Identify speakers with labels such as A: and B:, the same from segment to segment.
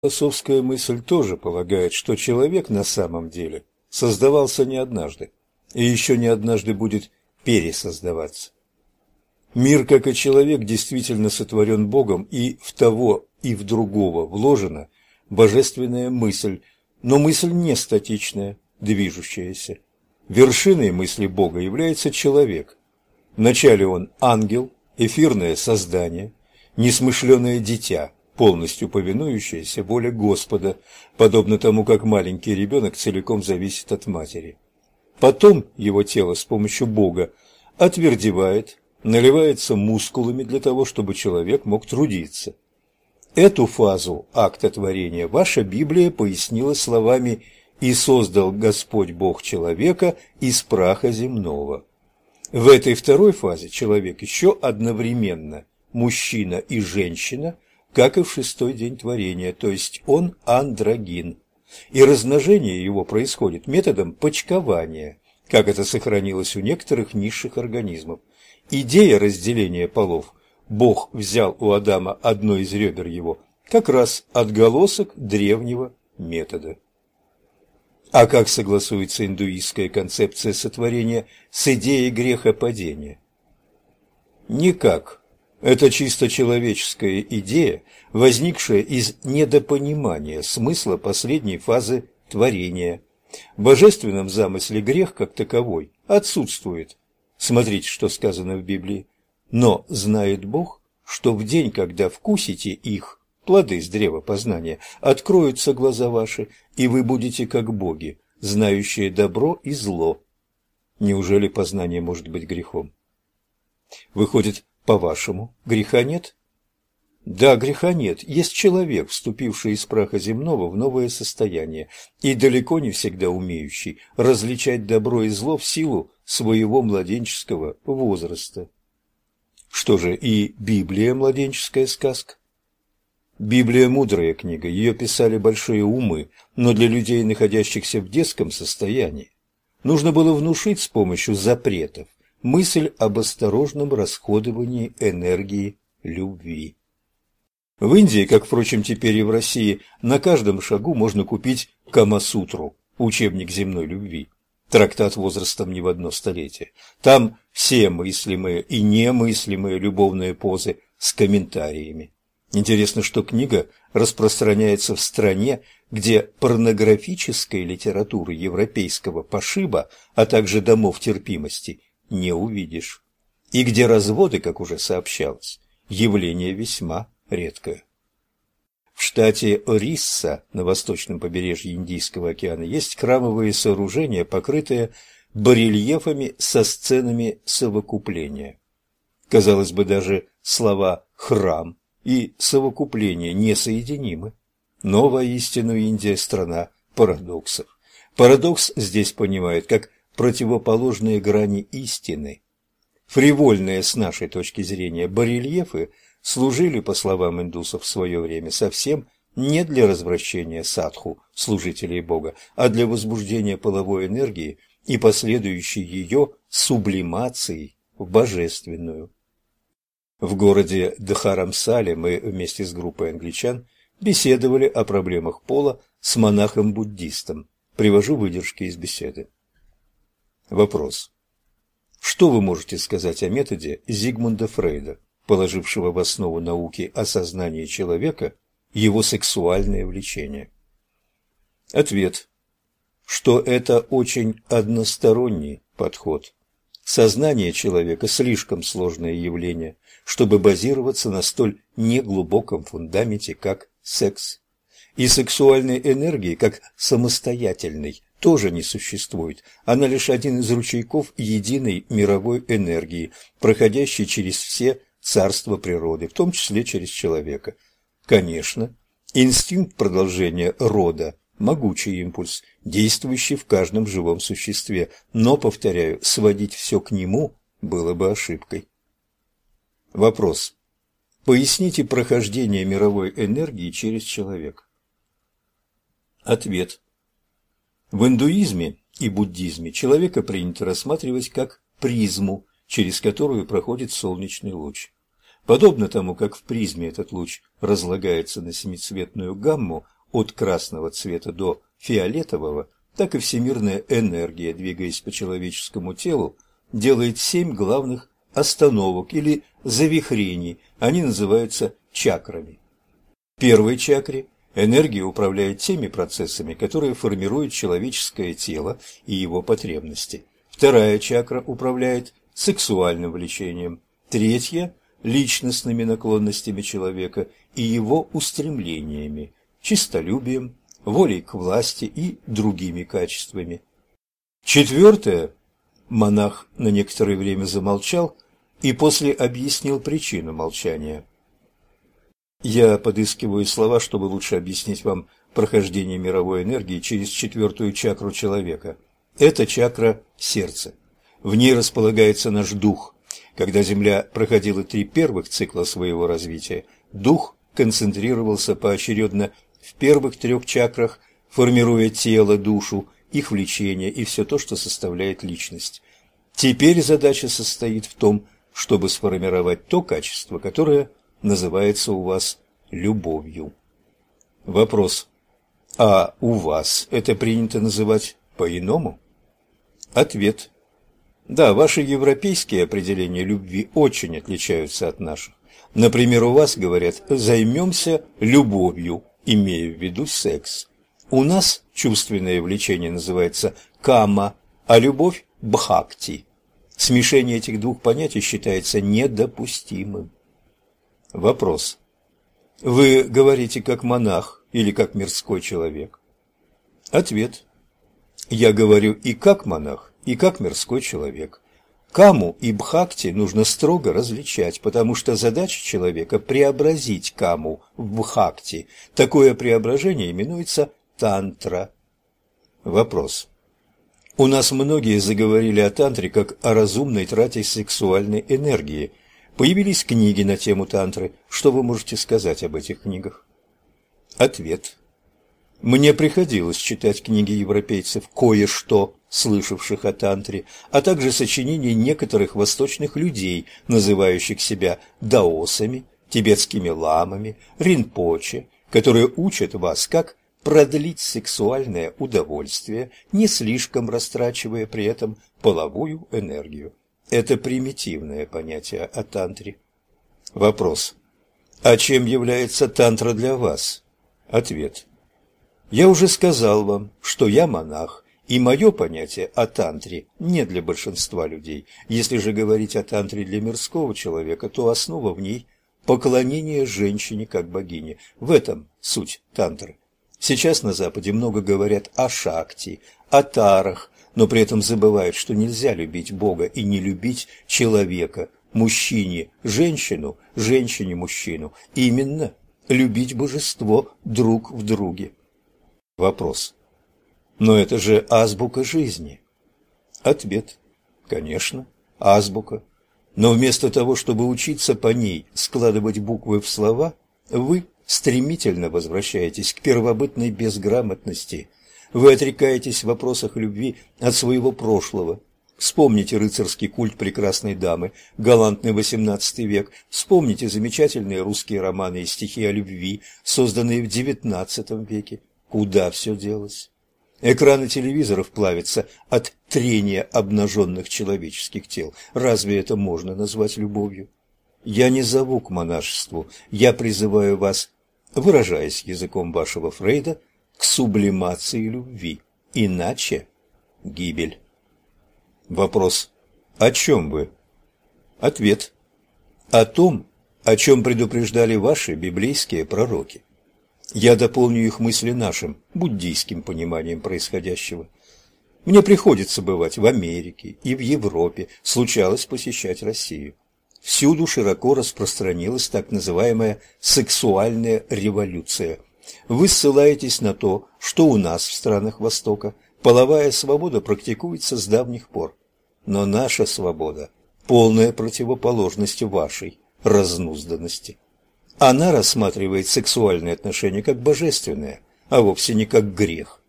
A: Философская мысль тоже полагает, что человек на самом деле создавался не однажды, и еще не однажды будет пересоздаваться. Мир, как и человек, действительно сотворен Богом, и в того и в другого вложена божественная мысль, но мысль не статичная, движущаяся. Вершиной мысли Бога является человек. Вначале он ангел, эфирное создание, несмышленое дитя, полностью повинующаяся воле Господа, подобно тому, как маленький ребенок целиком зависит от матери. Потом его тело с помощью Бога отвердевает, наливается мускулами для того, чтобы человек мог трудиться. Эту фазу акта творения ваша Библия пояснила словами «И создал Господь Бог человека из праха земного». В этой второй фазе человек еще одновременно мужчина и женщина – как и в шестой день творения, то есть он андрогин. И размножение его происходит методом почкования, как это сохранилось у некоторых низших организмов. Идея разделения полов Бог взял у Адама одно из ребер его, как раз отголосок древнего метода. А как согласуется индуистская концепция сотворения с идеей грехопадения? Никак. Это чисто человеческая идея, возникшая из недопонимания смысла последней фазы творения. В божественном замысле грех как таковой отсутствует. Смотрите, что сказано в Библии. Но знает Бог, что в день, когда вкусите их, плоды с древа познания, откроются глаза ваши, и вы будете как боги, знающие добро и зло. Неужели познание может быть грехом? Выходит, по-вашему, греха нет? Да, греха нет. Есть человек, вступивший из праха земного в новое состояние и далеко не всегда умеющий различать добро и зло в силу своего младенческого возраста. Что же, и Библия младенческая сказка? Библия – мудрая книга, ее писали большие умы, но для людей, находящихся в детском состоянии, нужно было внушить с помощью запретов мысль об осторожном расходовании энергии любви. В Индии, как, впрочем, теперь и в России, на каждом шагу можно купить Камасутру, учебник земной любви, трактат возрастом не в одно столетие. Там все мыслимые и немыслимые любовные позы с комментариями. Интересно, что книга распространяется в стране, где порнографической литературы европейского пошиба, а также домов терпимости не увидишь. И где разводы, как уже сообщалось, явление весьма редкое. В штате Орисса на восточном побережье Индийского океана есть храмовые сооружения, покрытые барельефами со сценами совокупления. Казалось бы, даже слова «храм» и «совокупление» несоединимы. Но воистину Индия – страна парадоксов. Парадокс здесь понимают как противоположные грани истины. Фривольные с нашей точки зрения барельефы служили, по словам индусов в свое время, совсем не для развращения садху, служителей Бога, а для возбуждения половой энергии и последующей ее сублимации в божественную. В городе Дхарамсале мы вместе с группой англичан беседовали о проблемах пола с монахом-буддистом. Привожу выдержки из беседы. Вопрос. Что вы можете сказать о методе Зигмунда Фрейда, положившего в основу науки о сознании человека его сексуальное влечение? Ответ. Что это очень односторонний подход. Сознание человека слишком сложное явление, чтобы базироваться на столь неглубоком фундаменте, как секс. И сексуальной энергии, как самостоятельной, тоже не существует. Она лишь один из ручейков единой мировой энергии, проходящей через все царства природы, в том числе через человека. Конечно, инстинкт продолжения рода – могучий импульс, действующий в каждом живом существе, но, повторяю, сводить все к нему было бы ошибкой. Вопрос. Поясните прохождение мировой энергии через человека. Ответ. В индуизме и буддизме человека принято рассматривать как призму, через которую проходит солнечный луч. Подобно тому, как в призме этот луч разлагается на семицветную гамму от красного цвета до фиолетового, так и всемирная энергия, двигаясь по человеческому телу, делает семь главных остановок или завихрений, они называются чакрами. В первой чакре энергия управляет теми процессами, которые формируют человеческое тело и его потребности. Вторая чакра управляет сексуальным влечением. Третья – личностными наклонностями человека и его устремлениями, чистолюбием, волей к власти и другими качествами. Четвертое – монах на некоторое время замолчал и после объяснил причину молчания. Я подыскиваю слова, чтобы лучше объяснить вам прохождение мировой энергии через четвертую чакру человека. Это чакра сердца. В ней располагается наш дух. Когда Земля проходила три первых цикла своего развития, дух концентрировался поочередно в первых трех чакрах, формируя тело, душу, их влечение и все то, что составляет личность. Теперь задача состоит в том, чтобы сформировать то качество, которое называется у вас любовью. Вопрос. А у вас это принято называть по-иному? Ответ. Да, ваши европейские определения любви очень отличаются от наших. Например, у вас говорят «займемся любовью», имея в виду секс. У нас чувственное влечение называется кама, а любовь – бхакти. Смешение этих двух понятий считается недопустимым. Вопрос. Вы говорите как монах или как мирской человек? Ответ. Я говорю и как монах, и как мирской человек. Каму и бхакти нужно строго различать, потому что задача человека – преобразить каму в бхакти. Такое преображение именуется тантра. Вопрос. У нас многие заговорили о тантре как о разумной трате сексуальной энергии. Появились книги на тему тантры. Что вы можете сказать об этих книгах? Ответ. Мне приходилось читать книги европейцев, кое-что слышавших о тантре, а также сочинения некоторых восточных людей, называющих себя даосами, тибетскими ламами, ринпоче, которые учат вас, как продлить сексуальное удовольствие, не слишком растрачивая при этом половую энергию. Это примитивное понятие о тантре. Вопрос. А чем является тантра для вас? Ответ. Я уже сказал вам, что я монах, и мое понятие о тантре не для большинства людей. Если же говорить о тантре для мирского человека, то основа в ней – поклонение женщине как богине. В этом суть тантры. Сейчас на Западе много говорят о шакти, о тарах, но при этом забывают, что нельзя любить Бога и не любить человека, мужчине, женщину, женщине, мужчину. Именно любить божество друг в друге. Вопрос. Но это же азбука жизни. Ответ. Конечно, азбука. Но вместо того, чтобы учиться по ней складывать буквы в слова, вы стремительно возвращаетесь к первобытной безграмотности – вы отрекаетесь в вопросах любви от своего прошлого. Вспомните рыцарский культ прекрасной дамы, галантный XVIII век. Вспомните замечательные русские романы и стихи о любви, созданные в XIX веке. Куда все делось? Экраны телевизоров плавятся от трения обнаженных человеческих тел. Разве это можно назвать любовью? Я не зову к монашеству, я призываю вас, выражаясь языком вашего Фрейда, к сублимации любви. Иначе гибель. Вопрос. О чем вы? Ответ. О том, о чем предупреждали ваши библейские пророки. Я дополню их мысли нашим, буддийским пониманием происходящего. Мне приходится бывать в Америке и в Европе, случалось посещать Россию. Всюду широко распространилась так называемая сексуальная революция, вы ссылаетесь на то, что у нас в странах Востока половая свобода практикуется с давних пор. Но наша свобода – полная противоположность вашей разнузданности. Она рассматривает сексуальные отношения как божественное, а вовсе не как грех.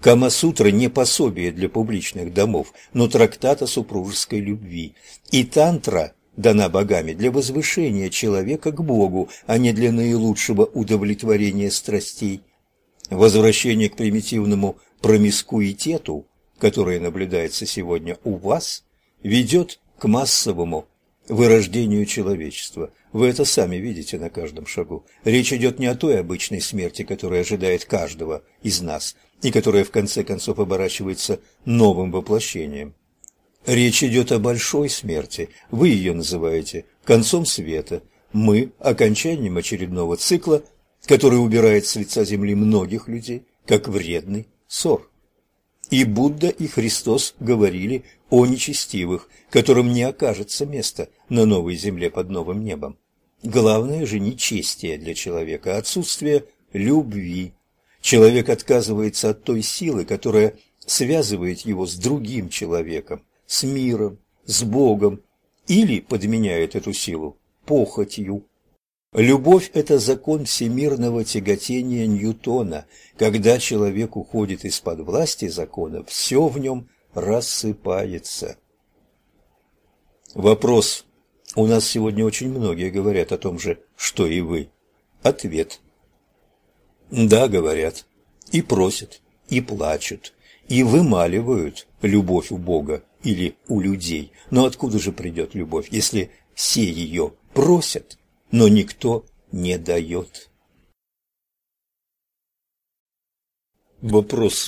A: Камасутра не пособие для публичных домов, но трактат о супружеской любви. И тантра дана богами для возвышения человека к Богу, а не для наилучшего удовлетворения страстей. Возвращение к примитивному промискуитету, которое наблюдается сегодня у вас, ведет к массовому вырождению человечества. Вы это сами видите на каждом шагу. Речь идет не о той обычной смерти, которая ожидает каждого из нас, и которая в конце концов оборачивается новым воплощением. Речь идет о большой смерти. Вы ее называете концом света. Мы – окончанием очередного цикла, который убирает с лица земли многих людей, как вредный ссор. И Будда, и Христос говорили о нечестивых, которым не окажется места на новой земле под новым небом. Главное же нечестие для человека, отсутствие любви. Человек отказывается от той силы, которая связывает его с другим человеком, с миром, с Богом, или подменяет эту силу похотью. Любовь – это закон всемирного тяготения Ньютона. Когда человек уходит из-под власти закона, все в нем рассыпается. Вопрос. У нас сегодня очень многие говорят о том же, что и вы. Ответ. Да, говорят. И просят, и плачут, и вымаливают любовь у Бога или у людей. Но откуда же придет любовь, если все ее просят, но никто не дает? Вопрос.